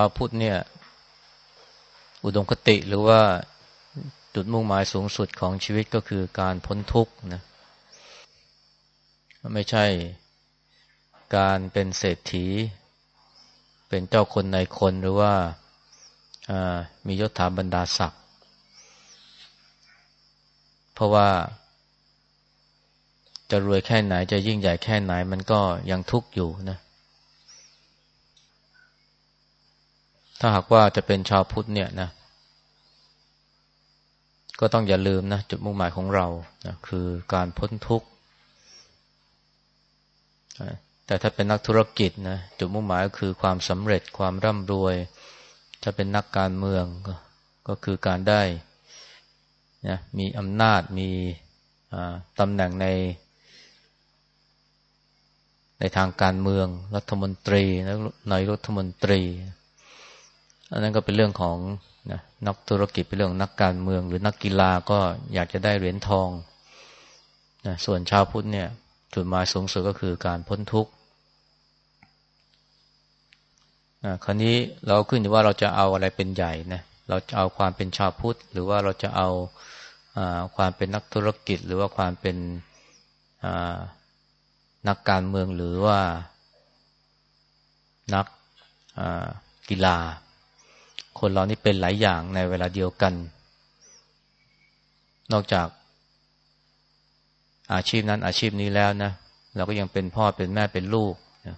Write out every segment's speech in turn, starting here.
าวพุทธเนี่ย อุดมคติหรือว่าจุดมุ่งหมายสูงสุดของชีวิตก็คือการพ้นทุกข์นะไม่ใช่การเป็นเศรษฐี เป็นเจ้าคนในคนหรือว่ามียศถาบรรดาศักดิ์เพราะว่า จะรวยแค่ไหนจะยิ่งใหญ่แค่ไหนมันก็ยังทุกข์อยู่นะ ถ้าหากว่าจะเป็นชาวพุทธเนี่ยนะ ก็ต้องอย่าลืมนะจุดมุ่งหมายของเรานะคือการพ้นทุกข์แต่ถ้าเป็นนักธุรกิจนะจุดมุ่งหมายก็คือความสำเร็จความร่ำรวย ถ้าเป็นนักการเมืองก็ก็คือการได้นะมีอำนาจมีตำแหน่งใน ในทางการเมือง รัฐมนตรีนายรัฐมนตรี อันนั้นก็เป็นเรื่องของนะนักธุรกิจเป็นเรื่องนักการเมือง หรือนักกีฬาก็อยากจะได้เหรียญทองนะส่วนชาวพุทธเนี่ย จุดหมายสูงสุดก็คือการพ้นทุกข์นะคราวนี้เราขึ้นอยู่ว่าเราจะเอาอะไรเป็นใหญ่นะเราจะเอาความเป็นชาวพุทธ หรือว่าเราจะเอาความเป็นนักธุรกิจ หรือว่าความเป็นนักการเมืองหรือว่านักกีฬา คนเรานี่เป็นหลายอย่างในเวลาเดียวกัน นอกจากอาชีพนั้นอาชีพนี้แล้วนะ เราก็ยังเป็นพ่อเป็นแม่เป็นลูกนะ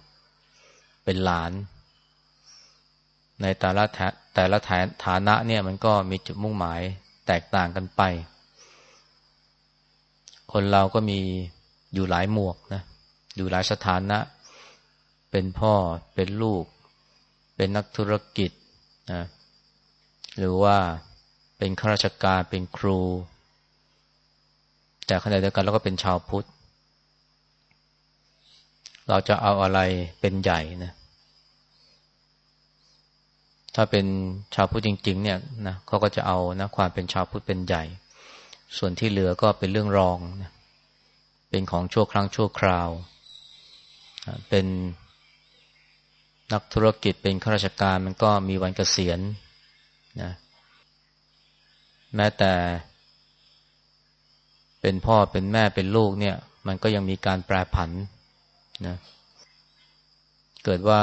เป็นหลาน ในแต่ละแต่ละฐานะเนี่ยมันก็มีจุดมุ่งหมายแตกต่างกันไป คนเราก็มีอยู่หลายหมวกนะอยู่หลายสถานะ เป็นพ่อเป็นลูก เป็นนักธุรกิจนะ หรือว่าเป็นข้าราชการเป็นครู แต่ขณะเดียวกันเราก็เป็นชาวพุทธ เราจะเอาอะไรเป็นใหญ่นะ ถ้าเป็นชาวพุทธจริง ๆ เนี่ยนะเขาก็จะเอานะความเป็นชาวพุทธเป็นใหญ่ ส่วนที่เหลือก็เป็นเรื่องรองนะเป็นของชั่วครั้งชั่วคราว เป็นนักธุรกิจเป็นข้าราชการมันก็มีวันเกษียณ นะแม้แต่ เป็นพ่อเป็นแม่เป็นลูกเนี่ย มันก็ยังมีการแปรผันนะเกิดว่า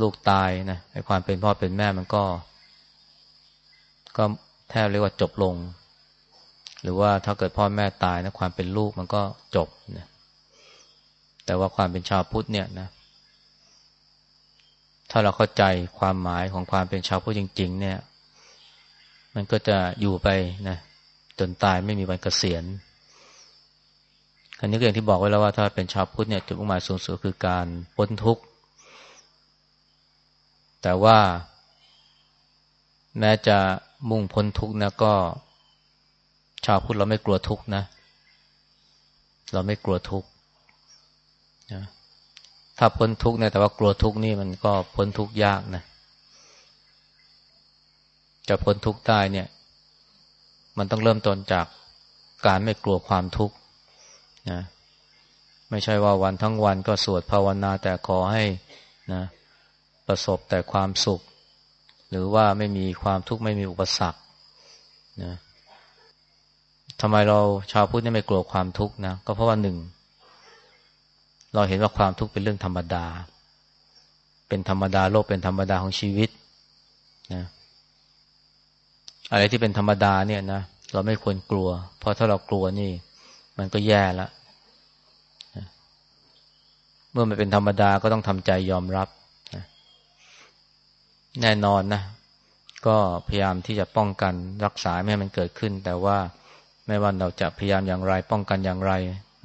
ลูกตายนะไอ้ความเป็นพ่อเป็นแม่มันก็ ก็แทบเรียกว่าจบลง หรือว่าถ้าเกิดพ่อแม่ตายนะความเป็นลูกมันก็จบนะแต่ว่าความเป็นชาวพุทธเนี่ยนะ ถ้าเราเข้าใจความหมายของความเป็นชาวพุทธจริง ๆ เนี่ย มันก็จะอยู่ไปนะจนตายไม่มีวันเกษียณอันนี้ก็อย่างที่บอกไว้แล้วว่าถ้าเป็นชาวพุทธเนี่ยจุดมุ่งหมายสูงสุดคือการพ้นทุกข์ แต่ว่าแม้จะมุ่งพ้นทุกข์นะก็ ชาวพุทธเราไม่กลัวทุกข์นะ เราไม่กลัวทุกข์นะ ถ้าพ้นทุกข์เนี่ยแต่ว่ากลัวทุกข์นี่มันก็พ้นทุกข์ยากนะ จะพ้นทุกข์ได้เนี่ย มันต้องเริ่มต้นจากการไม่กลัวความทุกข์นะไม่ใช่ว่าวันทั้งวันก็สวดภาวนาแต่ขอให้นะประสบแต่ความสุข หรือว่าไม่มีความทุกข์ไม่มีอุปสรรคนะทำไมเราชาวพุทธนี่ไม่กลัวความทุกข์นะ ก็เพราะว่าหนึ่ง เราเห็นว่าความทุกข์เป็นเรื่องธรรมดา เป็นธรรมดาโลกเป็นธรรมดาของชีวิตนะอะไรที่เป็นธรรมดาเนี่ยนะเราไม่ควรกลัว เพราะถ้าเรากลัวนี่ มันก็แย่ละนะเมื่อมันเป็นธรรมดาก็ต้องทำใจยอมรับนะแน่นอนนะก็พยายามที่จะป้องกันรักษาไม่ให้มันเกิดขึ้น แต่ว่าไม่ว่าเราจะพยายามอย่างไร ป้องกันอย่างไร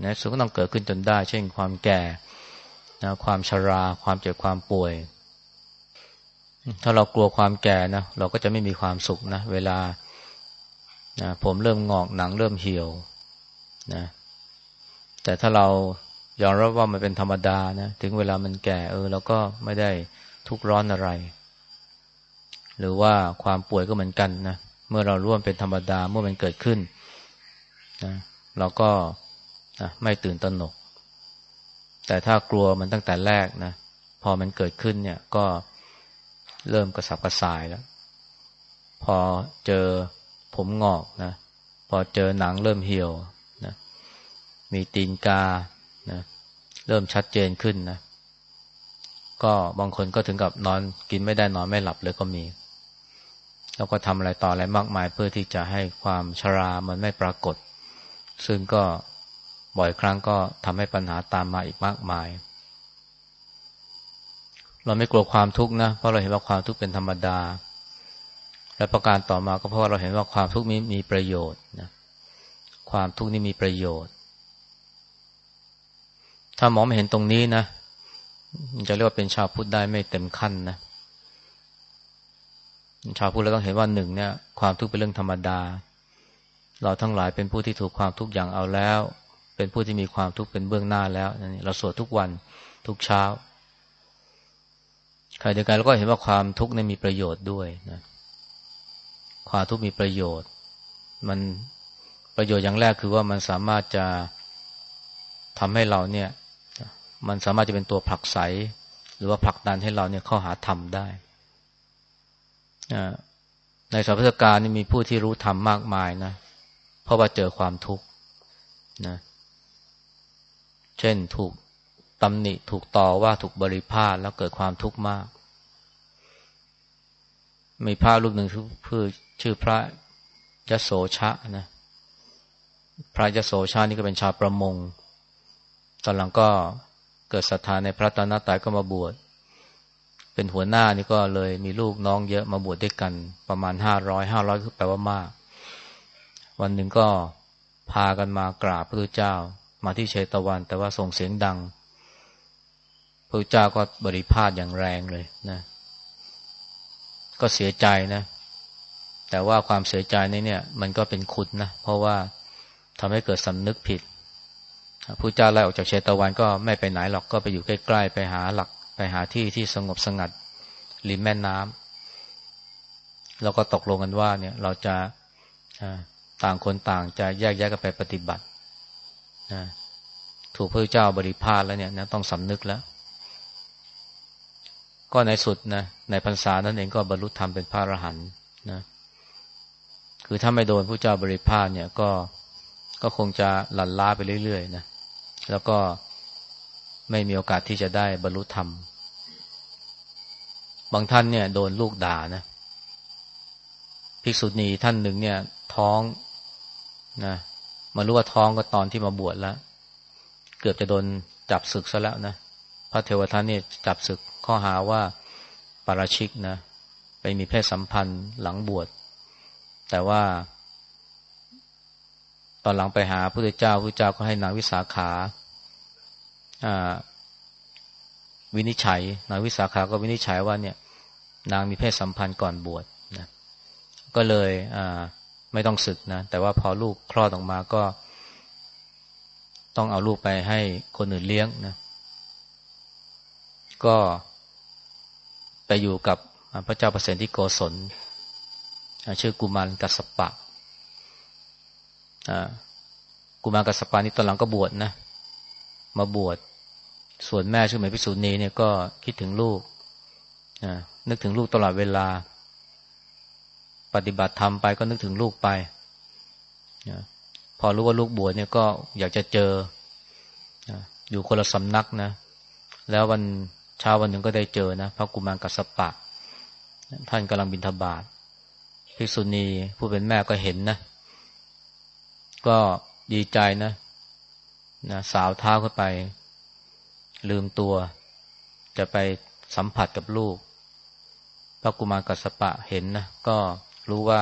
นะสุขก็ต้องเกิดขึ้นจนได้ เช่นความแก่นะความชรา ความเจ็บความป่วย ถ้าเรากลัวความแก่นะเราก็จะไม่มีความสุขนะเวลานะผมเริ่มงอกหนังเริ่มเหี่ยวนะแต่ถ้าเรายอมรับว่ามันเป็นธรรมดานะถึงเวลามันแก่เออเราก็ไม่ได้ทุกข์ร้อนอะไร หรือว่าความป่วยก็เหมือนกันนะเมื่อเราร่วมเป็นธรรมดาเมื่อมันเกิดขึ้นนะเราก็ ไม่ตื่นตระหนก แต่ถ้ากลัวมันตั้งแต่แรกนะ พอมันเกิดขึ้นเนี่ยก็เริ่มกระสับกระส่ายแล้ว พอเจอผมงอกนะ พอเจอหนังเริ่มเหี่ยวนะ มีตีนกานะ เริ่มชัดเจนขึ้นนะ ก็บางคนก็ถึงกับนอนกินไม่ได้นอนไม่หลับเลยก็มีแล้วก็ทำอะไรต่ออะไรมากมายเพื่อที่จะให้ความชรามันไม่ปรากฏ ซึ่งก็ บ่อยครั้งก็ทำให้ปัญหาตามมาอีกมากมาย เราไม่กลัวความทุกข์นะ เพราะเราเห็นว่าความทุกข์เป็นธรรมดา และประการต่อมาก็เพราะเราเห็นว่าความทุกข์มีมีประโยชน์นะ ความทุกข์นี่มีประโยชน์ ถ้ามองไม่เห็นตรงนี้นะ จะเรียกว่าเป็นชาวพุทธได้ไม่เต็มขั้นนะชาวพุทธเราต้องเห็นว่าหนึ่งเนี่ย ความทุกข์เป็นเรื่องธรรมดา เราทั้งหลายเป็นผู้ที่ถูกความทุกข์อย่างเอาแล้ว เป็นผู้ที่มีความทุกข์เป็นเบื้องหน้าแล้วเราสวดทุกวันทุกเช้าใครเดียวกันเราก็เห็นว่าความทุกข์นี่มีประโยชน์ด้วยนะความทุกข์มีประโยชน์ มันประโยชน์อย่างแรกคือว่ามันสามารถจะทำให้เราเนี่ย มันสามารถจะเป็นตัวผลักไสหรือว่าผลักดันให้เราเนี่ยเข้าหาธรรมได้ในสัพพะการนี่มีผู้ที่รู้ธรรมมากมายนะเพราะว่าเจอความทุกข์นะ เช่นถูกตำหนิถูกต่อว่าถูกบริพาทแล้วเกิดความทุกข์มาก มีพระรูปหนึ่งชื่อชื่อพระยโสชะนะพระยโสชานี่ก็เป็นชาวประมง ตอนหลังก็เกิดศรัทธาในพระตนตายก็มาบวช เป็นหัวหน้านี่ก็เลยมีลูกน้องเยอะมาบวชดด้วยกันประมาณห้าร้อยห้าร้อยคือแปลว่ามาก วันหนึ่งก็พากันมากราบพระพุทธเจ้า มาที่เชตวัน แต่ว่าส่งเสียงดังพระเจ้าก็บริพาทอย่างแรงเลยนะ ก็เสียใจนะ แต่ว่าความเสียใจนี้เนี่ย มันก็เป็นคุณนะ เพราะว่าทำให้เกิดสำนึกผิดพระเจ้าไล่ออกจากเชตวันก็ไม่ไปไหนหรอกก็ไปอยู่ใกล้ๆ ไปหาหลัก ไปหาที่ที่สงบสงัดริมแม่น้ำแล้วก็ตกลงกันว่าเนี่ยเราจะต่างคนต่างจะแยกแยกกันไปปฏิบัติ นะถูกพระเจ้าบริพาทแล้วเนี่ยนะต้องสำนึกแล้ว ก็ในสุดนะในพรรษานั้นเองก็บรรลุธรรมเป็นพระอรหันต์นะ คือถ้าไม่โดนพระเจ้าบริพาทเนี่ยก็ก็คงจะหลั่นล้าไปเรื่อยๆนะแล้วก็ไม่มีโอกาสที่จะได้บรรลุธรรม บางท่านเนี่ยโดนลูกด่านะภิกษุณีท่านหนึ่งเนี่ยท้องนะ มารู้ว่าท้องก็ตอนที่มาบวชแล้ว เกือบจะโดนจับศึกซะแล้วนะพระเทวทัตนี่ยจับศึกข้อหาว่าปาราชิกนะไปมีเพศสัมพันธ์หลังบวช แต่ว่า ตอนหลังไปหาพระพุทธเจ้าพระเจ้าก็ให้นางวิสาขาวินิจฉัยนางวิสาขาก็วินิจฉัยว่าเนี่ย นางมีเพศสัมพันธ์ก่อนบวชนะก็เลยอ่า ไม่ต้องศึกนะ แต่ว่าพอลูกคลอดออกมาก็ ต้องเอาลูกไปให้คนอื่นเลี้ยงนะ ก็ไปอยู่กับพระเจ้าเปรตที่โกศลชื่อกุมารกัสปะกุมารกัสปะนี่ตอนหลังก็บวชนะ มาบวชส่วนแม่ชื่อหมยพิสุนีเนี่ยก็คิดถึงลูกนึกถึงลูกตลอดเวลา ปฏิบัติธรรมไปก็นึกถึงลูกไปนะพอรู้ว่าลูกบวชเนี่ยก็อยากจะเจอนะอยู่คนละสำนักนะ แล้ววันเช้าวันหนึ่งก็ได้เจอนะพระกุมารกัสปะ ท่านกำลังบินทบาทภิกษุณีผู้เป็นแม่ก็เห็นนะ ก็ดีใจนะนะสาวเท้าเข้าไป ลืมตัว จะไปสัมผัสกับลูก พระกุมารกัสปะเห็นนะ ก็ รู้ว่า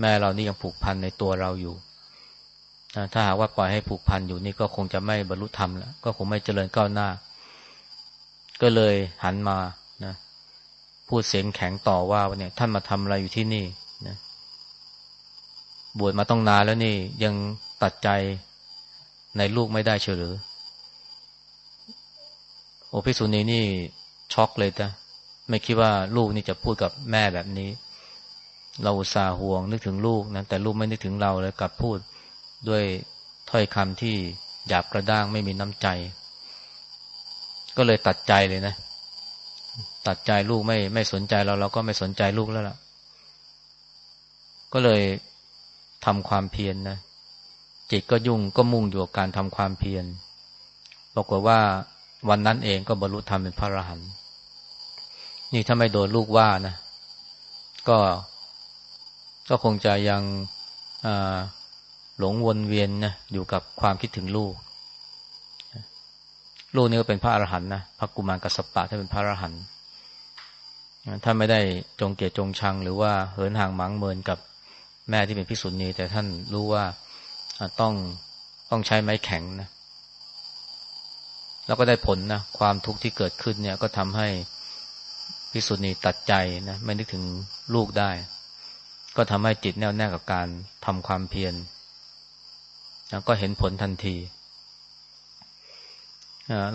แม่เรานี่ยังผูกพันในตัวเราอยู่ถ้าหากว่าปล่อยให้ผูกพันอยู่นี่ก็คงจะไม่บรรลุธรรมแล้วก็คงไม่เจริญก้าวหน้า ก็เลยหันมานะพูดเสียงแข็งต่อว่าเนี่ย ท่านมาทำอะไรอยู่ที่นี่นะบวชมาต้องนานแล้วนี่ยังตัดใจในลูกไม่ได้เฉลือ โอภิสุนีนี่ช็อกเลยจ้ะไม่คิดว่าลูกนี่จะพูดกับแม่แบบนี้ เราสาห์ห่วงนึกถึงลูกนะแต่ลูกไม่นึกถึงเราเลยกลับพูดด้วยถ้อยคำที่หยาบกระด้างไม่มีน้ำใจ ก็เลยตัดใจเลยนะ ตัดใจลูกไม่ไม่สนใจเราเราก็ไม่สนใจลูกแล้วล่ะ ก็เลยทำความเพียรนนะจิตก็ยุ่งก็มุ่งอยู่กับการทำความเพียรปรากฏว่าวันนั้นเองก็บรรลุธรรมเป็นพระอรหันต์นี่ถ้าไม่โดนลูกว่านะ ก็ ก็คงจะยังหลงวนเวียนนะอยู่กับความคิดถึงลูก ลูกนี่ก็เป็นพระอรหันต์นะพระกุมารกัสปะถ้าเป็นพระอรหันต์ท่านไม่ได้จงเกียรติจงชัง หรือว่าเหินห่างหมังเมินกับแม่ที่เป็นพิสุนีแต่ท่านรู้ว่าต้องต้องใช้ไม้แข็งนะแล้วก็ได้ผลนะความทุกข์ที่เกิดขึ้นเนี่ยก็ทำให้พิสุนีตัดใจนะไม่นึกถึงลูกได้ ก็ทำให้จิตแน่วแน่กับการทำความเพียรแล้วก็เห็นผลทันที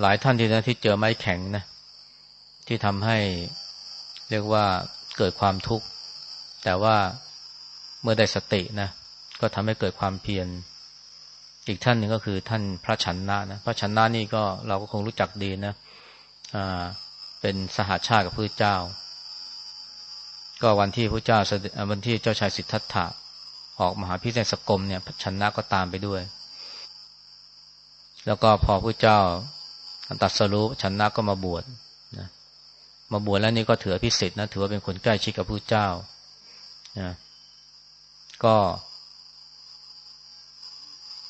หลายท่านที่นะที่เจอไม้แข็งนะที่ทำให้เรียกว่าเกิดความทุกข์ แต่ว่าเมื่อได้สตินะก็ทำให้เกิดความเพียรอีกท่านหนึ่งก็คือท่านพระชันนะนะพระชันนะนี่ก็เราก็คงรู้จักดีนะเป็นสหาชาติกับพระเจ้า ก็วันที่พระเจ้าวันที่เจ้าชายสิทธัตถะออกมหาพิเศษสกมเนี่ยชันนะก็ตามไปด้วย แล้วก็พอพระเจ้าตัดสรุปชันนะก็มาบวชนะมาบวชแล้วนี่ก็ถือพิเศษนะถือว่าเป็นคนใกล้ชิดกับพระเจ้านะก็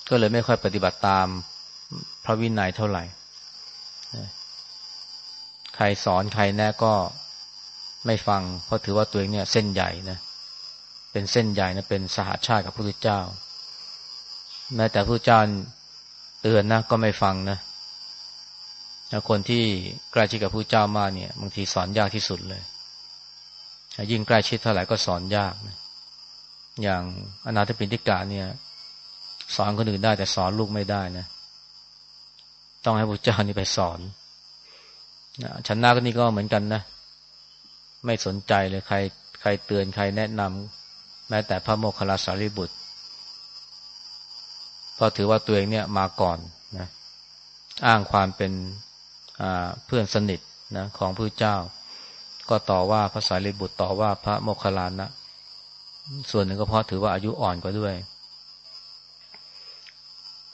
ก็เลยไม่ค่อยปฏิบัติตามพระวินัยเท่าไหร่ ใครสอนใครแน่ก็ ไม่ฟัง เพราะถือว่าตัวเองเนี่ยเส้นใหญ่นะเป็นเส้นใหญ่นะเป็นสหาชาติกับพระพุทธเจ้า แม้แต่พระพุทธเจ้าเตือนนะก็ไม่ฟังนะคนที่ใกล้ชิดกับพระเจ้ามากเนี่ยบางทีสอนยากที่สุดเลย ยิ่งใกล้ชิดเท่าไหร่ก็สอนยากนะอย่างอนาถปิณฑิกาเนี่ย สอนคนอื่นได้แต่สอนลูกไม่ได้นะต้องให้พระเจ้านี่ไปสอนฉันหน้าก็นี่ก็เหมือนกันนะ ไม่สนใจเลยใคร ใครเตือนใครแนะนำแม้แต่พระโมคคัลลาสารีบุตรเพราะถือว่าตัวเองเนี่ยมาก่อนนะอ้างความเป็นเพื่อนสนิทนะของพระเจ้า ก็ต่อว่าพระสารีบุตรต่อว่าพระโมคคัลลานะ ส่วนหนึ่งก็เพราะถือว่าอายุอ่อนกว่าด้วย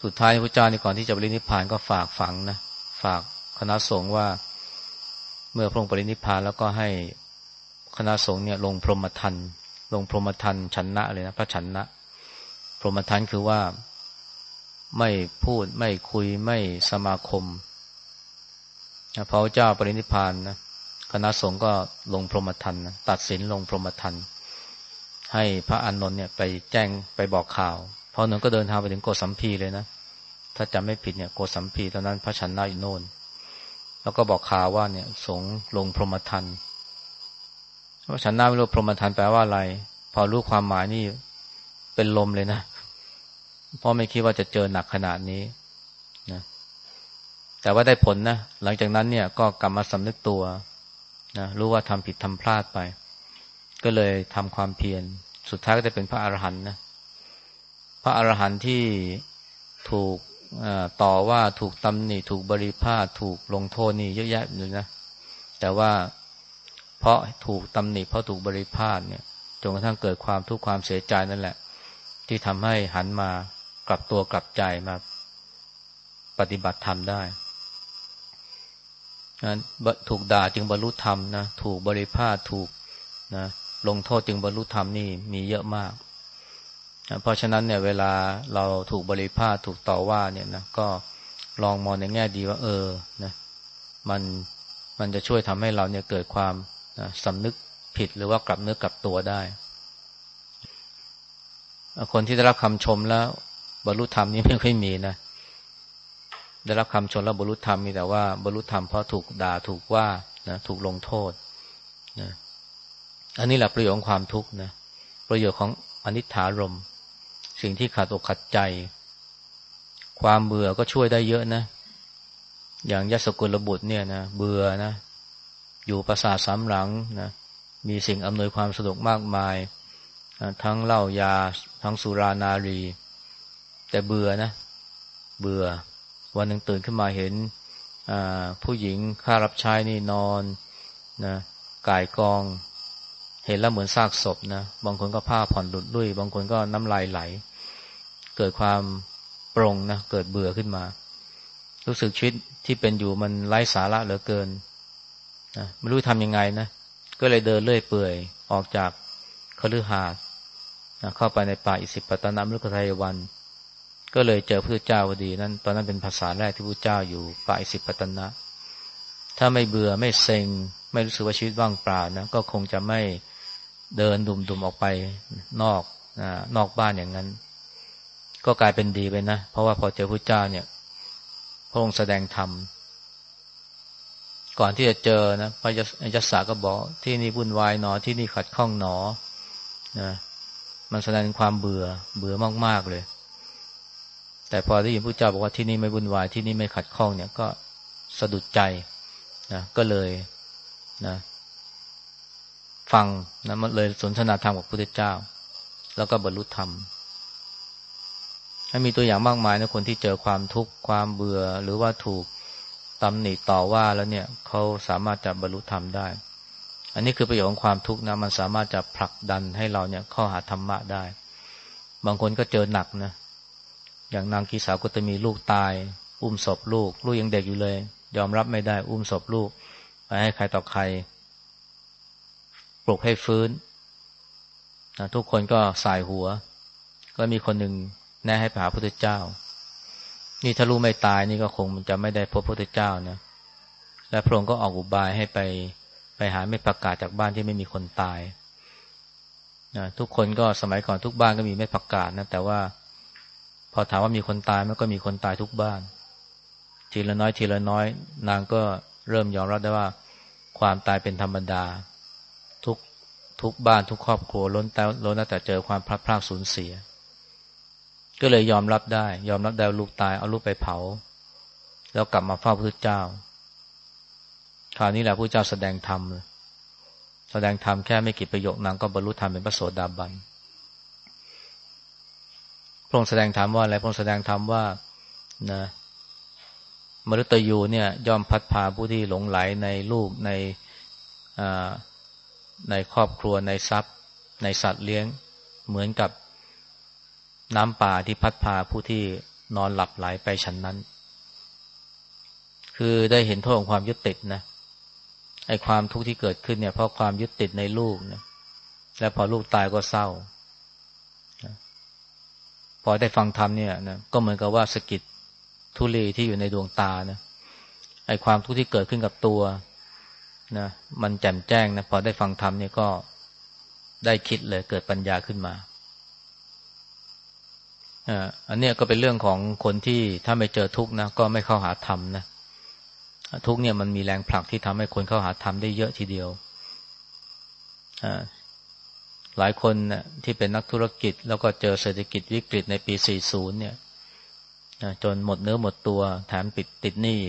สุดท้ายพระเจ้าในก่อนที่จะปรินิพพานก็ฝากฝังนะฝากคณะสงฆ์ว่าเมื่อพระองค์ปรินิพพานแล้วก็ให้ คณะสงฆ์เนี่ยลงพรหมทันลงพรหมทันชันนะเลยนะพระชันนะ พรหมทันคือว่าไม่พูดไม่คุยไม่สมาคมพระเจ้าปรินิพานนะคณะสงฆ์ก็ลงพรหมทันนะตัดสินลงพรหมทันให้พระอานนท์เนี่ยไปแจ้งไปบอกข่าวพอหนึ่งก็เดินทางไปถึงโกสัมพีเลยนะ ถ้าจำไม่ผิดเนี่ยโกสัมพีตอนนั้นพระชันนาอยู่โน่น แล้วก็บอกข่าวว่าเนี่ยสงลงพรหมทัน ระชันนาไม่รู้พรหมทันแปลว่าอะไร พอรู้ความหมายนี่เป็นลมเลยนะเพราะไม่คิดว่าจะเจอหนักขนาดนี้นะแต่ว่าได้ผลนะหลังจากนั้นเนี่ยก็กลับมาสำนึกตัวนะรู้ว่าทำผิดทำพลาดไป ก็เลยทำความเพียรสุดท้ายก็จะเป็นพระอรหันต์นะพระอรหันต์ที่ถูกต่อว่าถูกตำหนิถูกบริพาทถูกลงโทษนี่เยอะแยะเลยนะแต่ว่า ราะถูกตำหนิเพราะถูกบริพาทเนี่ยจนกระทั่งเกิดความทุกข์ความเสียใจนั่นแหละ ที่ทำให้หันมากลับตัวกลับใจมาปฏิบัติธรรมได้นะถูกด่าจึงบรรลุธรรมนะถูกบริพาทถูกนะลงโทษจึงบรรลุธรรมนี่มีเยอะมากนะเพราะฉะนั้นเนี่ยเวลาเราถูกบริพาทถูกต่อว่าเนี่ยนะก็ลองมองในแง่ดีว่า เออนะมันมันจะช่วยทำให้เราเนี่ยเกิดความ นะสำนึกผิดหรือว่ากลับเนื้อกลับตัวได้ คนที่ได้รับคำชมแล้ว บรรลุธรรมนี่ไม่ค่อยมีนะได้รับคำชมแล้วบรรลุธรรมมีแต่ว่าบรรลุธรรมเพราะถูกด่าถูกว่านะถูกลงโทษนะอันนี้แหละประโยชน์ของความทุกข์นะประโยชน์ของอนิจฐารม สิ่งที่ขาดอกขัดใจ ความเบื่อก็ช่วยได้เยอะนะ อย่างยศกุลบุตรเนี่ยนะเบื่อนะ อยู่ประสาทสามหลังนะมีสิ่งอำนวยความสะดวกมากมาย ทั้งเหล้ายา ทั้งสุรานารี แต่เบื่อนะ เบื่อ วันหนึ่งตื่นขึ้นมาเห็นผู้หญิงข้ารับใช้นี่นอนนะกายกอง เห็นแล้วเหมือนซากศพนะ บางคนก็ผ้าผ่อนหลุดลุ่ยบางคนก็น้ำลายไหล เกิดความปรงนะ เกิดเบื่อขึ้นมา รู้สึกชีวิตที่เป็นอยู่มันไร้สาระเหลือเกิน นะไม่รู้ทำยังไงนะ ก็เลยเดินเลื่อยเปื่อย ออกจากคฤหาสน์เข้าไปในป่าอิสิปตนามฤกทายวัน ก็เลยเจอพระเจ้าพอดีนั่นตอนนั้นเป็นภาษาแรกที่พระเจ้าอยู่ป่าอิสิปตนะ ถ้าไม่เบื่อไม่เซ็ง ไม่รู้สึกว่าชีวิตว่างเปล่านะ ก็คงจะไม่เดินดุมๆออกไปนอกนอกบ้านอย่างนั้น ก็กลายเป็นดีไปนะ เพราะว่าพอเจอพระเจ้าเนี่ยพระองค์แสดงธรรม ก่อนที่จะเจอนะพระยศก็บอก ที่นี่วุ่นวายหนอที่นี่ขัดข้องหนอนะมันแสดงความเบื่อเบื่อมากๆเลย แต่พอได้ยินพระเจ้าบอกว่าที่นี่ไม่วุ่นวายที่นี่ไม่ขัดข้องเนี่ยก็สะดุดใจนะก็เลยนะฟังนะมันเลยสนทนาธรรมกับพระพุทธเจ้า แล้วก็บรรลุธรรมให้มีตัวอย่างมากมายนะคนที่เจอความทุกข์ความเบื่อหรือว่าถูก ตำหนิต่อว่าแล้วเนี่ยเขาสามารถจะบรรลุธรรมได้ อันนี้คือประโยชน์ของความทุกข์นะมันสามารถจะผลักดันให้เราเนี่ยเข้าหาธรรมะได้ บางคนก็เจอหนักนะ อย่างนางกีสาวก็จะมีลูกตาย อุ้มศพลูก ลูกยังเด็กอยู่เลย ยอมรับไม่ได้ อุ้มศพลูก ไปให้ใครต่อใคร ปลุกให้ฟื้นนะทุกคนก็สายหัว ก็มีคนหนึ่งแน่ให้ไปหาพระพุทธเจ้า นี่ถ้าลูกไม่ตายนี่ก็คงจะไม่ได้พบพระพุทธเจ้านะและพระองค์ก็ออกอุบายให้ไปไปหาไม่ประกกาศจากบ้านที่ไม่มีคนตายนะทุกคนก็สมัยก่อนทุกบ้านก็มีไม่ประกกาศนะแต่ว่า พอถามว่ามีคนตายมันก็มีคนตายทุกบ้าน ทีละน้อยทีละน้อย นางก็เริ่มยอมรับได้ว่า ความตายเป็นธรรมดา ทุกทุกบ้านทุกครอบครัวล้นแต่ล้นแต่เจอความพลัดพรากสูญเสีย ก็เลยยอมรับได้ ยอมรับได้ลูกตายเอาลูกไปเผา แล้วกลับมาเฝ้าพระเจ้า คราวนี้แหละพระเจ้าแสดงธรรมแสดงธรรมแค่ไม่กี่ประโยคนางก็บรรลุธรรมเป็นพระโสดาบันพระองค์แสดงธรรมว่าอะไรพระองค์แสดงธรรมว่านะมรุตยูเนี่ยยอมพัดพาผู้ที่หลงไหลในลูกในในครอบครัวในทรัพย์ ในสัตว์เลี้ยงเหมือนกับ น้ำป่าที่พัดพาผู้ที่นอนหลับไหลไปฉันนั้น คือได้เห็นโทษของความยึดติดนะไอ้ความทุกข์ที่เกิดขึ้นเนี่ยเพราะความยึดติดในลูกนะและพอลูกตายก็เศร้า พอได้ฟังธรรมเนี่ยนะก็เหมือนกับว่าสกิดทุลีที่อยู่ในดวงตานะไอ้ความทุกข์ที่เกิดขึ้นกับตัวนะมันแจ่มแจ้งนะพอได้ฟังธรรมเนี่ยก็ได้คิดเลยเกิดปัญญาขึ้นมา อันนี้ก็เป็นเรื่องของคนที่ถ้าไม่เจอทุกข์นะก็ไม่เข้าหาธรรมนะทุกเนี่ยมันมีแรงผลักที่ทำให้คนเข้าหาธรรมได้เยอะทีเดียวหลายคนนะที่เป็นนักธุรกิจ แล้วก็เจอเศรษฐกิจวิกฤตในปี 40 เนี่ยจนหมดเนื้อหมดตัวแถมปิดติดหนี้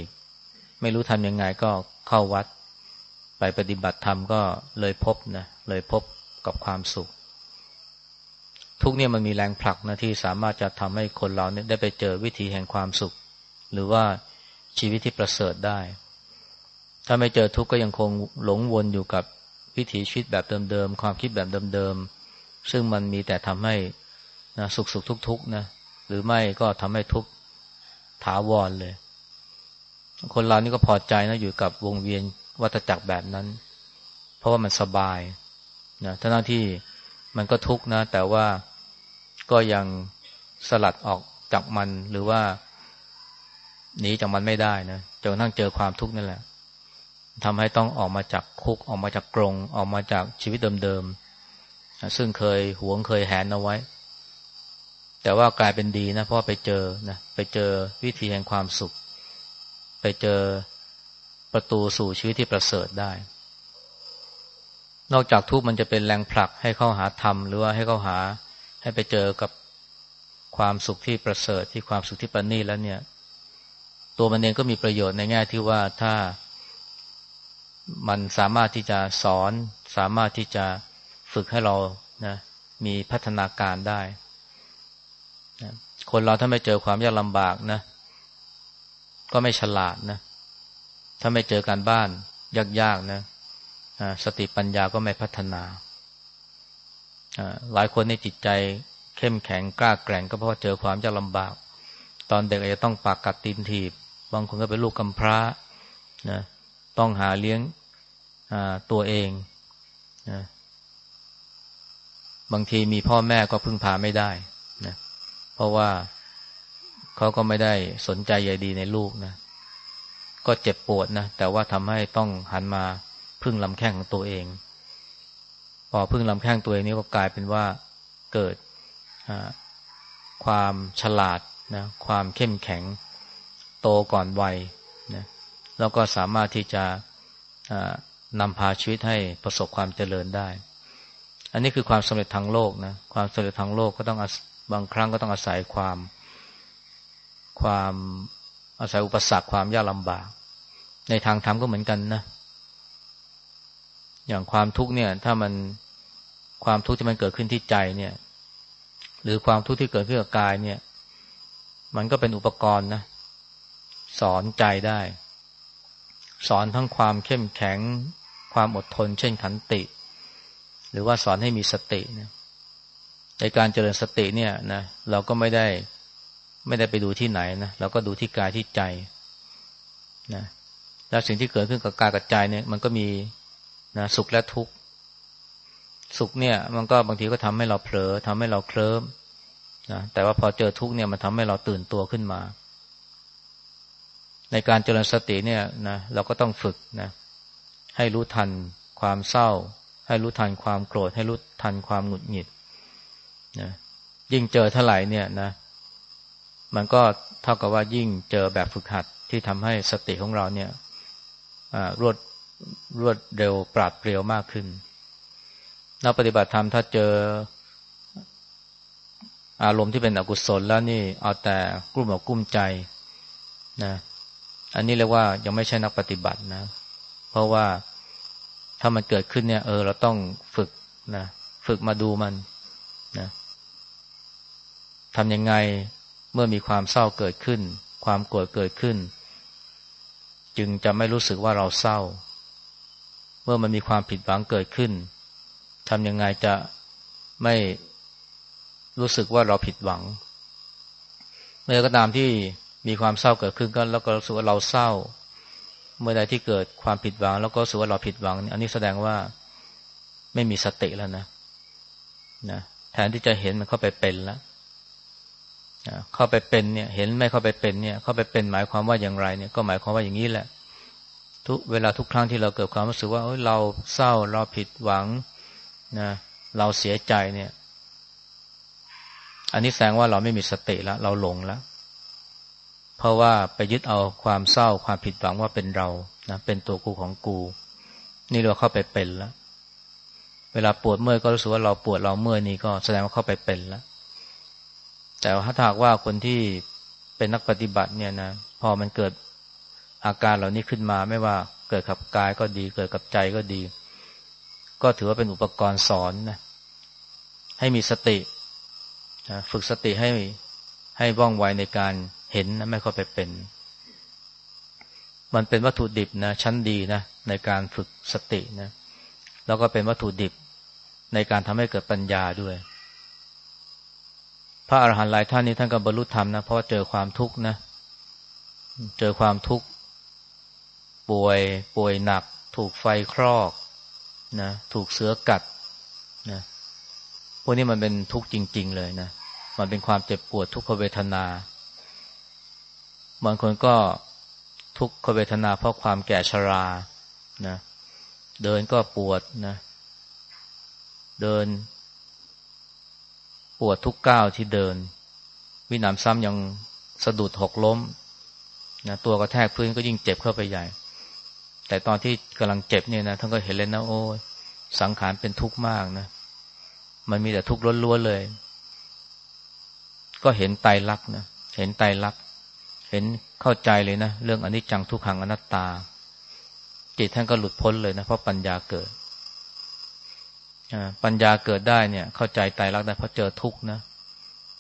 ไม่รู้ทำยังไงก็เข้าวัด ไปปฏิบัติธรรมก็เลยพบนะเลยพบกับความสุข ทุกเนี่ยมันมีแรงผลักนะที่สามารถจะทำให้คนเราเนี่ยได้ไปเจอวิธีแห่งความสุข หรือว่าชีวิตที่ประเสริฐได้ ถ้าไม่เจอทุกข์ก็ยังคงหลงวนอยู่กับวิถีชีวิตแบบเดิมๆความคิดแบบเดิมๆซึ่งมันมีแต่ทำให้นะสุขสุขทุกทุกนะหรือไม่ก็ทำให้ทุกถาวรเลย คนเรานี่ก็พอใจนะอยู่กับวงเวียนวัฏจักรแบบนั้น เพราะว่ามันสบายนะทั้งที่ มันก็ทุกข์นะ แต่ว่าก็ยังสลัดออกจากมันหรือว่าหนีจากมันไม่ได้นะจนทั้งเจอความทุกข์นั่นแหละทำให้ต้องออกมาจากคุกออกมาจากกรงออกมาจากชีวิตเดิมๆซึ่งเคยหวงเคยแหนเอาไว้ แต่ว่ากลายเป็นดีนะเพราะไปเจอนะไปเจอวิธีแห่งความสุข ไปเจอประตูสู่ชีวิตที่ประเสริฐได้ นอกจากทุกข์มันจะเป็นแรงผลักให้เข้าหาธรรมหรือว่าให้เข้าหาให้ไปเจอกับความสุขที่ประเสริฐที่ความสุขที่ประณีตแล้วเนี่ย ตัวมันเองก็มีประโยชน์ในแง่ที่ว่าถ้ามันสามารถที่จะสอน สามารถที่จะฝึกให้เรานะมีพัฒนาการได้นะคนเราถ้าไม่เจอความยากลำบากนะ ก็ไม่ฉลาดนะ ถ้าไม่เจอการบ้านยากๆนะ สติปัญญาก็ไม่พัฒนา หลายคนในจิตใจเข้มแข็งกล้าแกร่งก็เพราะเจอความยากลำบาก ตอนเด็กอาจจะต้องปากกัดตีนถีบ บางคนก็เป็นลูกกำพร้านะต้องหาเลี้ยงตัวเองนะบางทีมีพ่อแม่ก็พึ่งพาไม่ได้นะเพราะว่าเขาก็ไม่ได้สนใจใยดีในลูกนะ ก็เจ็บปวดนะ แต่ว่าทำให้ต้องหันมา พึ่งลำแข้งของตัวเอง พอพึ่งลำแข้งตัวเองนี้ก็กลายเป็นว่าเกิดความฉลาดนะความเข้มแข็งโตก่อนวัยนะแล้วก็สามารถที่จะนำพาชีวิตให้ประสบความเจริญได้ อันนี้คือความสำเร็จทางโลกนะความสำเร็จทางโลกก็ต้องบางครั้งก็ต้องอาศัยความ ความอาศัยอุปสรรคความยากลำบาก ในทางธรรมก็เหมือนกันนะ อย่างความทุกข์เนี่ย ถ้ามันความทุกข์ที่มันเกิดขึ้นที่ใจเนี่ย หรือความทุกข์ที่เกิดขึ้นกับกายเนี่ย มันก็เป็นอุปกรณ์นะ สอนใจได้ สอนทั้งความเข้มแข็ง ความอดทน เช่นขันติ หรือว่าสอนให้มีสตินในการเจริญสติเนี่ยนะเราก็ไม่ได้ไม่ได้ไปดูที่ไหนนะเราก็ดูที่กายที่ใจนะแล้วสิ่งที่เกิดขึ้นกับกายกับใจเนี่ย มันก็มี นะสุขและทุกข์ สุขเนี่ย มันก็บางทีก็ทำให้เราเผลอทำให้เราเคลิ้มนะแต่ว่าพอเจอทุกข์เนี่ยมันทำให้เราตื่นตัวขึ้นมา ในการเจริญสติเนี่ยนะเราก็ต้องฝึกนะให้รู้ทันความเศร้า ให้รู้ทันความโกรธ ให้รู้ทันความหงุดหงิดนะยิ่งเจอเท่าไหร่เนี่ยนะมันก็เท่ากับว่ายิ่งเจอแบบฝึกหัดที่ทำให้สติของเราเนี่ยรวด รวดเร็วปราดเปรียวมากขึ้น นักปฏิบัติธรรมถ้าเจอ อารมณ์ที่เป็นอกุศลแล้วนี่เอาแต่กลุ้มอกกุ้มใจนะอันนี้เรียกว่ายังไม่ใช่นักปฏิบัตินะ เพราะว่าถ้ามันเกิดขึ้นเนี่ย เออ เราต้องฝึกนะฝึกมาดูมันนะทำยังไงเมื่อมีความเศร้าเกิดขึ้น ความโกรธเกิดขึ้น จึงจะไม่รู้สึกว่าเราเศร้า มื่อมันมีความผิดหวังเกิดขึ้นทำยังไงจะไม่รู้สึกว่าเราผิดหวัง เมื่อก็ตามที่มีความเศร้าเกิดขึ้นก็แล้วก็รู้สึกว่าเราเศร้า เมื่อใดที่เกิดความผิดหวัง แล้วก็รู้สึกว่าเราผิดหวัง อันนี้แสดงว่าไม่มีสติแล้วนะนะแทนที่จะเห็นมันเข้าไปเป็นแล้วเข้าไปเป็นเนี่ย เห็นไม่เข้าไปเป็นเนี่ย เข้าไปเป็นหมายความว่าอย่างไรเนี่ย ก็หมายความว่าอย่างนี้แหละ ทุกเวลาทุกครั้งที่เราเกิดความรู้สึกว่าเราเศร้าเราผิดหวังนะเราเสียใจเนี่ย อันนี้แสดงว่าเราไม่มีสติแล้ว เราหลงแล้ว เพราะว่าไปยึดเอาความเศร้าความผิดหวังว่าเป็นเรานะเป็นตัวกูของกู นี่เราเข้าไปเป็นแล้ว เวลาปวดเมื่อยก็รู้สึกว่าเราปวดเราเมื่อยนี่ก็แสดงว่าเข้าไปเป็นแล้ว แต่ถ้าถากว่าคนที่เป็นนักปฏิบัติเนี่ยนะพอมันเกิด อาการเหล่านี้ขึ้นมาไม่ว่าเกิดกับกายก็ดี เกิดกับใจก็ดี ก็ถือว่าเป็นอุปกรณ์สอนนะให้มีสติฝึกสติให้ให้ว่องไวในการเห็นนะไม่เข้าไปเป็น มันเป็นวัตถุดิบนะชั้นดีนะในการฝึกสตินะแล้วก็เป็นวัตถุดิบในการทำให้เกิดปัญญาด้วย พระอาหารหันต์หลายท่านนี้ท่านก็บรรลุธรรมนะเพราะเจอความทุกข์นะเจอความทุกข์ ป่วยป่วยหนัก ถูกไฟคลอกนะถูกเสือกัดนะพวกนี้มันเป็นทุกข์จริง ๆ เลยนะมันเป็นความเจ็บปวดทุกขเวทนาบางคนก็ทุกขเวทนาเพราะความแก่ชรานะเดินก็ปวดนะ เดิน ปวดทุกก้าวที่เดิน วินามซ้ำยังสะดุดหกล้มนะตัวกระแทกพื้นก็ยิ่งเจ็บเข้าไปใหญ่ แต่ตอนที่กำลังเจ็บเนี่ยนะท่านก็เห็นเลยนะโอ้ยสังขารเป็นทุกข์มากนะ มันมีแต่ทุกข์ล้วนๆเลย ก็เห็นไตรลักษณ์นะเห็นไตรลักษณ์เห็นเข้าใจเลยนะเรื่องอนิจจังทุกขังอนัตตา จิตท่านก็หลุดพ้นเลยนะเพราะปัญญาเกิดปัญญาเกิดได้เนี่ย เข้าใจไตรลักษณ์ได้เพราะเจอทุกข์นะ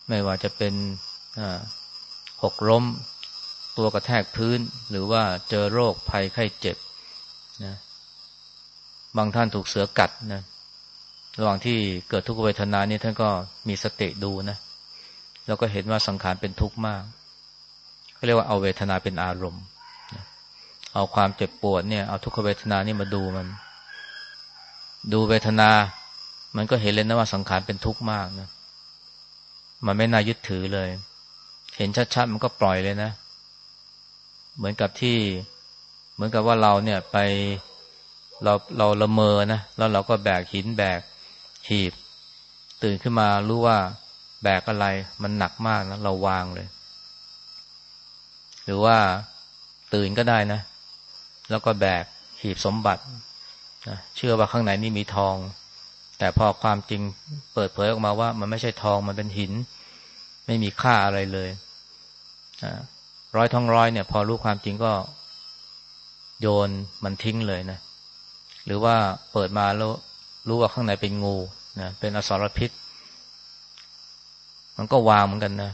ไม่ว่าจะเป็นหกล้ม ตัวกระแทกพื้น หรือว่าเจอโรคภัยไข้เจ็บ นะบางท่านถูกเสือกัดนะระหว่างที่เกิดทุกขเวทนานี่ท่านก็มีสติดูนะแล้วก็เห็นว่าสังขารเป็นทุกข์มากเขาเรียกว่าเอาเวทนาเป็นอารมณ์เอาความเจ็บปวดเนี่ยเอาทุกขเวทนานี่มาดูมัน ดูเวทนา มันก็เห็นเลยนะว่าสังขารเป็นทุกข์มากนะมันไม่น่ายึดถือเลย เห็นชัดๆมันก็ปล่อยเลยนะ เหมือนกับที่ เหมือนกับว่าเราเนี่ยไปเราเราละเมอนะแล้วเราก็แบกหินแบกหีบ ตื่นขึ้นมารู้ว่าแบกอะไรมันหนักมากนะเราวางเลย หรือว่าตื่นก็ได้นะ แล้วก็แบกหีบสมบัตินะเชื่อว่าข้างในนี่มีทอง แต่พอความจริงเปิดเผยออกมาว่า มันไม่ใช่ทองมันเป็นหิน ไม่มีค่าอะไรเลยร้อยทองร้อยเนี่ย พอรู้ความจริงก็ โยนมันทิ้งเลยนะ หรือว่าเปิดมาแล้วรู้ว่าข้างในเป็นงูนะเป็นอสรพิษ มันก็วางเหมือนกันนะ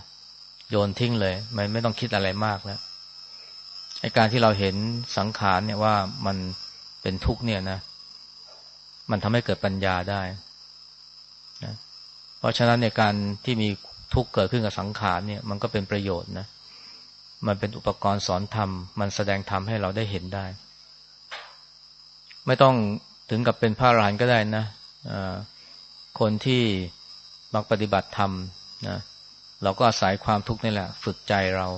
โยนทิ้งเลย มันไม่ต้องคิดอะไรมากแล้วไอการที่เราเห็นสังขารเนี่ยว่ามันเป็นทุกข์เนี่ยนะ มันทำให้เกิดปัญญาได้นะเพราะฉะนั้นในการที่มีทุกข์เกิดขึ้นกับสังขารเนี่ย มันก็เป็นประโยชน์นะ มันเป็นอุปกรณ์สอนธรรม มันแสดงธรรมให้เราได้เห็นได้ ไม่ต้องถึงกับเป็นพระอรหันต์ก็ได้นะคนที่มักปฏิบัติธรรมนะเราก็อาศัยความทุกข์นี่แหละ ฝึกใจเรา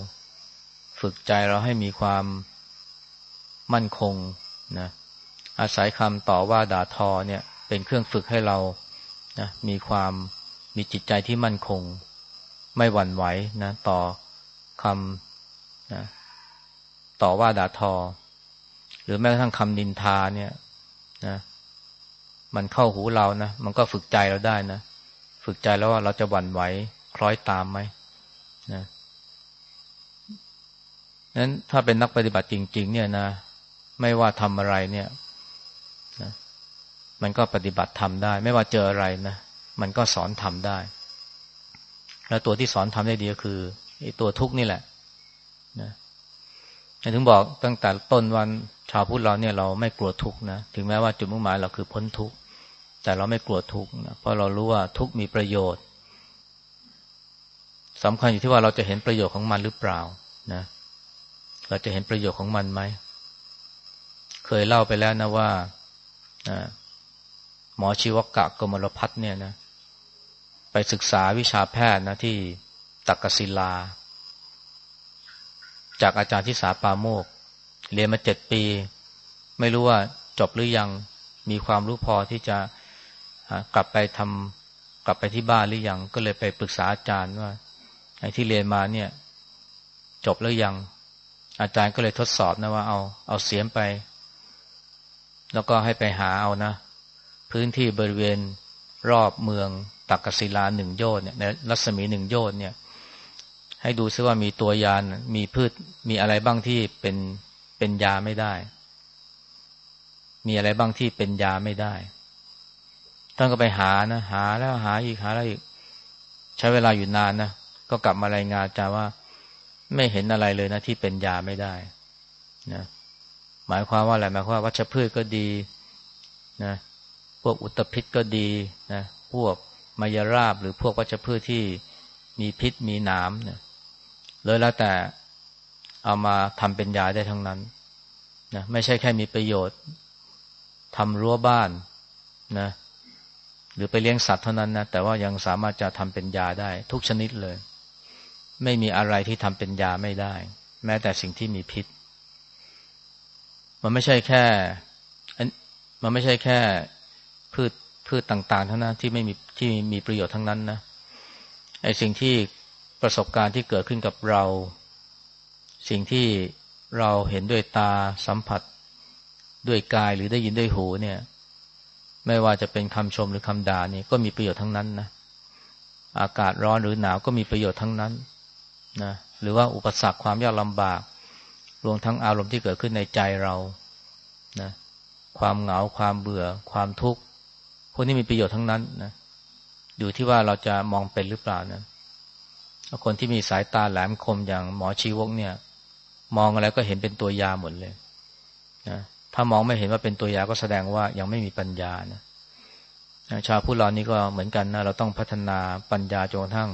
ฝึกใจเราให้มีความมั่นคงนะอาศัยคำต่อว่าด่าทอเนี่ย เป็นเครื่องฝึกให้เรานะมีความมีจิตใจที่มั่นคง ไม่หวั่นไหวนะ ต่อคำ นะต่อว่าด่าทอ หรือแม้กระทั่งคำนินทาเนี่ยนะมันเข้าหูเรานะมันก็ฝึกใจเราได้นะฝึกใจแล้วว่าเราจะหวั่นไหวคล้อยตามไหมนะนั้นถ้าเป็นนักปฏิบัติจริง ๆ เนี่ยนะไม่ว่าทำอะไรเนี่ยนะมันก็ปฏิบัติทำได้ ไม่ว่าเจออะไรนะมันก็สอนทำได้ แล้วตัวที่สอนทำได้ดีก็คือไอ้ตัวทุกข์นี่แหละ นะถึงบอกตั้งแต่ต้นวันชาวพุทธเราเนี่ยเราไม่กลัวทุกข์นะถึงแม้ว่าจุดมุ่งหมายเราคือพ้นทุกข์แต่เราไม่กลัวทุกข์นะเพราะเรารู้ว่าทุกข์มีประโยชน์สำคัญอยู่ที่ว่าเราจะเห็นประโยชน์ของมันหรือเปล่านะ เราจะเห็นประโยชน์ของมันไหมเคยเล่าไปแล้วนะว่าหมอชีวกะกมลพัฒเนี่ยนะ ไปศึกษาวิชาแพทย์นะที่ตักกศิลา จากอาจารย์ที่สาปาโมก เรียนมาเจ็ดปี ไม่รู้ว่าจบหรือยังมีความรู้พอที่จะกลับไปทำกลับไปที่บ้านหรือยัง ก็เลยไปปรึกษาอาจารย์ว่าไอ้ที่เรียนมาเนี่ย จบแล้วยัง อาจารย์ก็เลยทดสอบนะว่าเอาเอาเสียมไป แล้วก็ให้ไปหาเอานะ พื้นที่บริเวณรอบเมืองตักกศิลาหนึ่งโยชน์เนี่ยในรัศมีหนึ่งโยชน์เนี่ย ให้ดูซิว่ามีตัวยานมีพืช มีอะไรบ้างที่เป็นเป็นยาไม่ได้ มีอะไรบ้างที่เป็นยาไม่ได้ ท่านก็ไปหานะ หาแล้วหาอีกหาแล้วอีก ใช้เวลาอยู่นานนะก็กลับมารายงานจาว่า ไม่เห็นอะไรเลยนะ ที่เป็นยาไม่ได้นะหมายความว่าอะไรหมายความว่าวัชพืชก็ดีนะพวกอุตภิษก็ดีนะพวกมายราบหรือพวกวัชพืชที่มีพิษมีหนามเนี่ย เลยแล้วแต่เอามาทำเป็นยาได้ทั้งนั้นนะไม่ใช่แค่มีประโยชน์ทำรั้วบ้านนะหรือไปเลี้ยงสัตว์เท่านั้นนะแต่ว่ายังสามารถจะทำเป็นยาได้ ทุกชนิดเลย ไม่มีอะไรที่ทำเป็นยาไม่ได้ แม้แต่สิ่งที่มีพิษ มันไม่ใช่แค่มันไม่ใช่แค่พืชพืชต่าง ๆ เท่านั้นที่ไม่มีที่มีประโยชน์ทั้งนั้นนะไอ้สิ่งที่ ประสบการณ์ที่เกิดขึ้นกับเรา สิ่งที่เราเห็นด้วยตาสัมผัส ด้วยกายหรือได้ยินด้วยหูเนี่ย ไม่ว่าจะเป็นคำชมหรือคำด่านี่ก็มีประโยชน์ทั้งนั้นนะอากาศร้อนหรือหนาวก็มีประโยชน์ทั้งนั้นนะหรือว่าอุปสรรคความยากลำบาก รวมทั้งอารมณ์ที่เกิดขึ้นในใจเรานะความเหงาความเบื่อ ความทุกข์พวกนี้มีประโยชน์ทั้งนั้นนะอยู่ที่ว่าเราจะมองเป็นหรือเปล่านะ คนที่มีสายตาแหลมคมอย่างหมอชีวกเนี่ย มองอะไรก็เห็นเป็นตัวยาหมดเลยนะถ้ามองไม่เห็นว่าเป็นตัวยาก็แสดงว่ายังไม่มีปัญญานะชาวพุทธเรานี่ก็เหมือนกันนะเราต้องพัฒนาปัญญาจนกระทั่ง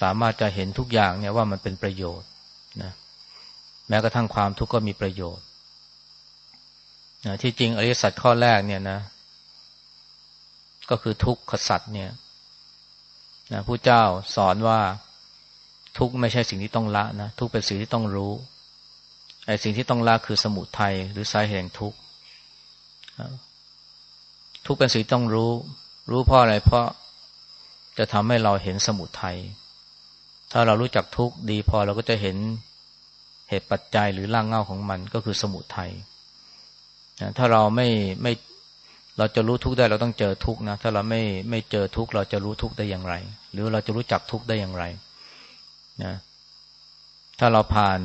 สามารถจะเห็นทุกอย่างเนี่ยว่ามันเป็นประโยชน์นะแม้กระทั่งความทุกข์ก็มีประโยชน์นะที่จริงอริยสัจข้อแรกเนี่ยนะ ก็คือทุกขสัจเนี่ยนะผู้เจ้าสอนว่า ทุกไม่ใช่สิ่งที่ต้องละนะทุกเป็นสิ่งที่ต้องรู้ไอ้สิ่งที่ต้องละคือสมุทัยหรือสาเหตุแห่งทุกข์ทุกเป็นสิ่งต้องรู้ รู้เพราะอะไรเพราะจะทำให้เราเห็นสมุทัยถ้าเรารู้จักทุกข์ดีพอเราก็จะเห็นเหตุปัจจัยหรือร่างเงาของมันก็คือสมุทัยถ้าเราไม่ไม่เราจะรู้ทุกข์ได้เราต้องเจอทุกข์นะ ถ้าเราไม่ไม่เจอทุกข์เราจะรู้ทุกข์ได้อย่างไร หรือเราจะรู้จักทุกข์ได้อย่างไร นะถ้าเราผ่าน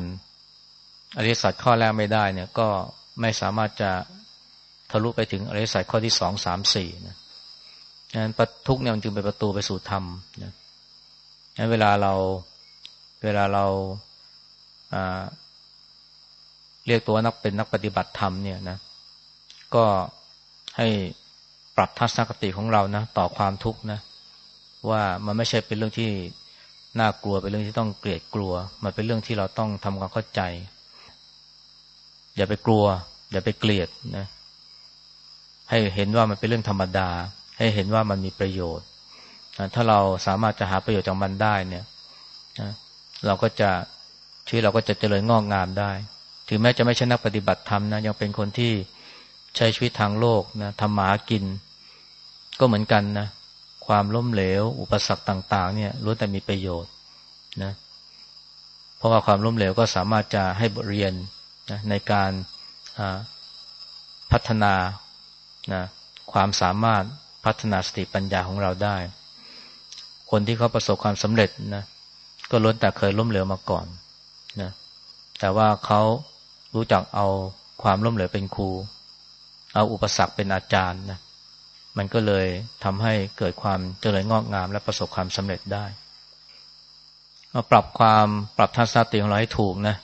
อริยสัจข้อแรกไม่ได้เนี่ย ก็ไม่สามารถจะทะลุไปถึงอริยสัจข้อที่สองสามสี่นะฉะนั้นทุกเนี่ยมันจึงเป็นประตูไปสู่ธรรมนะฉะนั้นเวลาเราเวลาเราเรียกตัวนักเป็นนักปฏิบัติธรรมเนี่ยนะ ก็ให้ปรับทัศนคติของเรานะ ต่อความทุกข์นะ ว่ามันไม่ใช่เป็นเรื่องที่ น่ากลัวเป็นเรื่องที่ต้องเกลียดกลัว มันเป็นเรื่องที่เราต้องทำความเข้าใจ อย่าไปกลัว อย่าไปเกลียดนะ ให้เห็นว่ามันเป็นเรื่องธรรมดา ให้เห็นว่ามันมีประโยชน์ถ้าเราสามารถจะหาประโยชน์จากมันได้เนี่ยเราก็จะชีวิตเราก็จะเจริญงอกงามได้ ถึงแม้จะไม่ใช่นักปฏิบัติธรรมนะยังเป็นคนที่ใช้ชีวิตทางโลกนะทำหมากิน ก็เหมือนกันนะ ความล้มเหลว อุปสรรคต่าง ๆ เนี่ยล้วนแต่มีประโยชน์นะเพราะว่าความล้มเหลวก็สามารถจะให้บทเรียนนะในการพัฒนานะความสามารถพัฒนาสติปัญญาของเราได้ คนที่เขาประสบความสำเร็จนะก็ล้วนแต่เคยล้มเหลวมาก่อนนะแต่ว่าเขารู้จักเอาความล้มเหลวเป็นครู เอาอุปสรรคเป็นอาจารย์นะ มันก็เลยทำให้เกิดความเจริญงอกงาม และประสบความสำเร็จได้มาปรับความปรับทัศนคติของเราให้ถูกนะ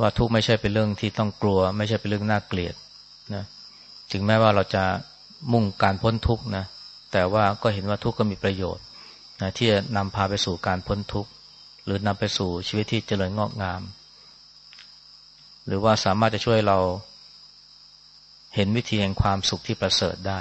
ว่าทุกไม่ใช่เป็นเรื่องที่ต้องกลัว ไม่ใช่เป็นเรื่องน่าเกลียดนะถึงแม้ว่าเราจะมุ่งการพ้นทุกข์นะแต่ว่าก็เห็นว่าทุกข์ก็มีประโยชน์นะที่จะนำพาไปสู่การพ้นทุกข์หรือนำไปสู่ชีวิตที่เจริญงอกงาม หรือว่าสามารถจะช่วยเราเห็นวิธีแห่งความสุขที่ประเสริฐได้